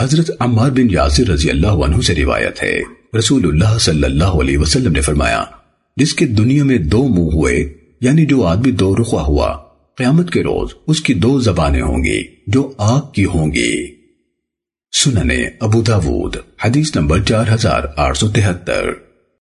حضرت عمار بن یاسر رضی اللہ عنہ سے روایت ہے۔ رسول اللہ صلی اللہ علیہ وسلم نے فرمایا، جس کے دنیا میں دو منہ ہوئے یعنی جو آدمی دو رخوا ہوا، قیامت کے روز اس کی دو زبانیں ہوں گی، جو آگ کی ہوں گی۔ سننے ابو داود، حدیث نمبر چار ہزار آٹھ سو تہتر۔